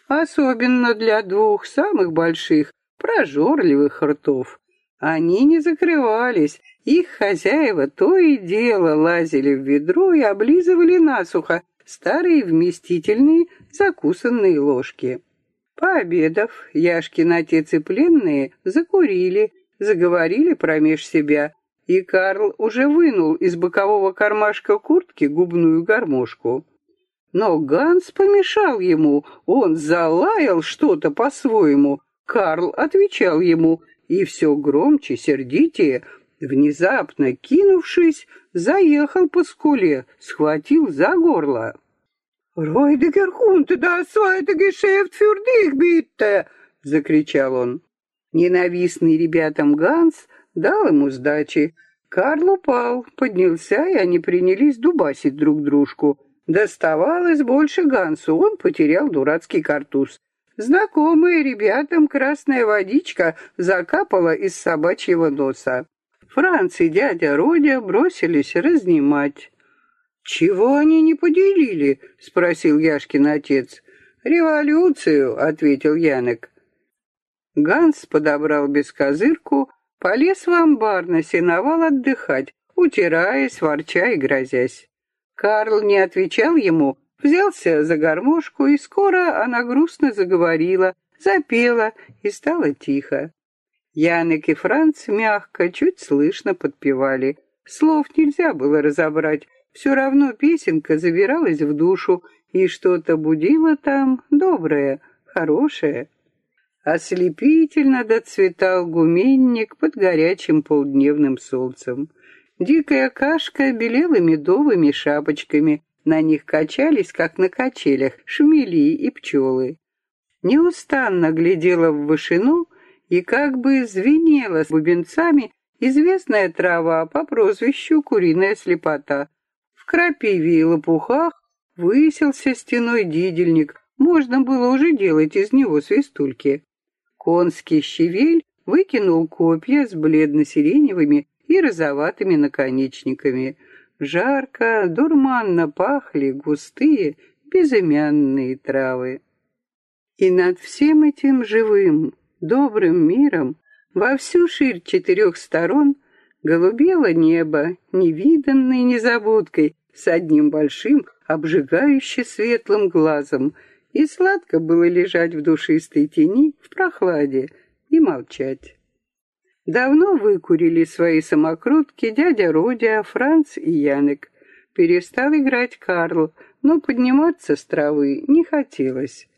особенно для двух самых больших, прожорливых ртов. Они не закрывались, их хозяева то и дело лазили в ведро и облизывали насухо старые вместительные закусанные ложки. Пообедав, Яшкин отец и пленные закурили, заговорили промеж себя, и Карл уже вынул из бокового кармашка куртки губную гармошку. Но Ганс помешал ему, он залаял что-то по-своему. Карл отвечал ему — и все громче, сердитее, внезапно кинувшись, заехал по скуле, схватил за горло. «Ройдегер Хунте, да свайте гешефт фюр дих, битте!» — закричал он. Ненавистный ребятам Ганс дал ему сдачи. Карл упал, поднялся, и они принялись дубасить друг дружку. Доставалось больше Гансу, он потерял дурацкий картуз. Знакомая ребятам красная водичка закапала из собачьего носа. Франц и дядя Родя бросились разнимать. «Чего они не поделили?» — спросил Яшкин отец. «Революцию», — ответил Янек. Ганс подобрал бескозырку, полез в амбар, на сеновал отдыхать, утираясь, ворча и грозясь. Карл не отвечал ему, взялся за гармошку, и скоро она грустно заговорила, запела, и стало тихо. Янек и Франц мягко, чуть слышно подпевали. Слов нельзя было разобрать, все равно песенка забиралась в душу, и что-то будило там доброе, хорошее. Ослепительно доцветал гуменник под горячим полдневным солнцем. Дикая кашка белела медовыми шапочками, на них качались, как на качелях, шмели и пчелы. Неустанно глядела в вышину и как бы звенела с бубенцами известная трава по прозвищу куриная слепота. В крапиве и лопухах высился стеной дидельник, можно было уже делать из него свистульки. Конский щавель выкинул копья с бледно-сиреневыми и розоватыми наконечниками — Жарко, дурманно пахли густые, безымянные травы. И над всем этим живым, добрым миром во всю ширь четырех сторон голубело небо, невиданной незабудкой, с одним большим, обжигающе светлым глазом, и сладко было лежать в душистой тени, в прохладе, и молчать. Давно выкурили свои самокрутки дядя Родя, Франц и Янек. Перестал играть Карл, но подниматься с травы не хотелось.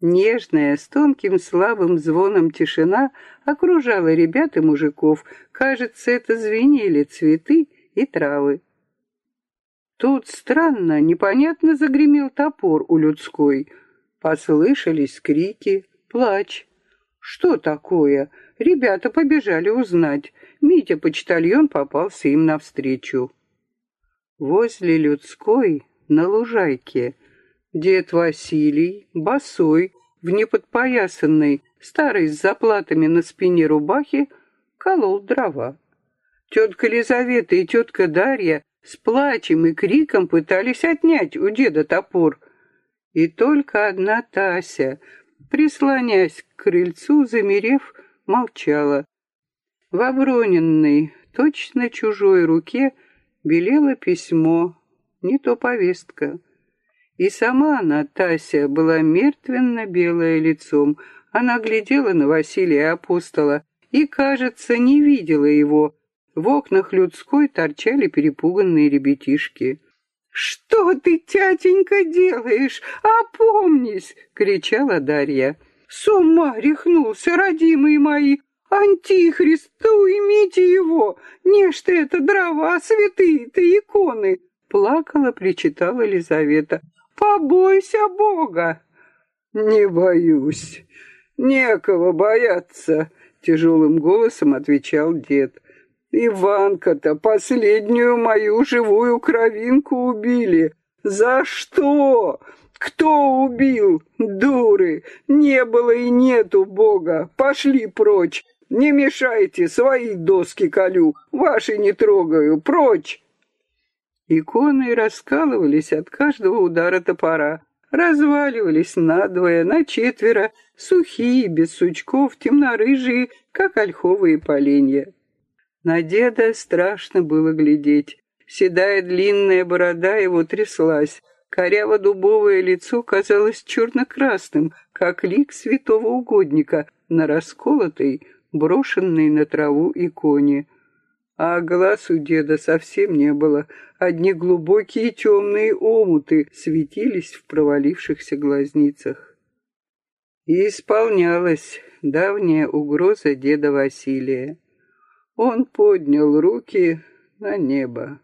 Нежная, с тонким слабым звоном тишина окружала ребят и мужиков. Кажется, это звенели цветы и травы. Тут странно, непонятно загремел топор у людской. Послышались крики, плач. Что такое? Ребята побежали узнать. Митя-почтальон попался им навстречу. Возле людской, на лужайке, дед Василий, босой, в неподпоясанной, старой с заплатами на спине рубахе, колол дрова. Тетка Лизавета и тетка Дарья с плачем и криком пытались отнять у деда топор. И только одна Тася, прислонясь к крыльцу, замерев, молчала. В оброненной, точно чужой руке белело письмо, не то повестка. И сама она, Тася, была мертвенно-белая лицом. Она глядела на Василия Апостола и, кажется, не видела его. В окнах людской торчали перепуганные ребятишки. «Что ты, тятенька, делаешь? Опомнись!» — кричала Дарья. «С ума рехнулся, родимые мои! Антихрист, да уймите его! Нечто это дрова, святые-то иконы!» Плакала, причитала Елизавета. «Побойся Бога!» «Не боюсь, некого бояться!» Тяжелым голосом отвечал дед. Иванка-то последнюю мою живую кровинку убили. За что? Кто убил? Дуры! Не было и нету Бога. Пошли прочь. Не мешайте, свои доски колю, ваши не трогаю. Прочь! Иконы раскалывались от каждого удара топора, разваливались надвое, на четверо, сухие, без сучков, темнорыжие, как ольховые поленья. На деда страшно было глядеть. Седая длинная борода его тряслась. Коряво-дубовое лицо казалось черно-красным, как лик святого угодника на расколотой, брошенной на траву иконе. А глаз у деда совсем не было. Одни глубокие темные омуты светились в провалившихся глазницах. И исполнялась давняя угроза деда Василия. Он поднял руки на небо.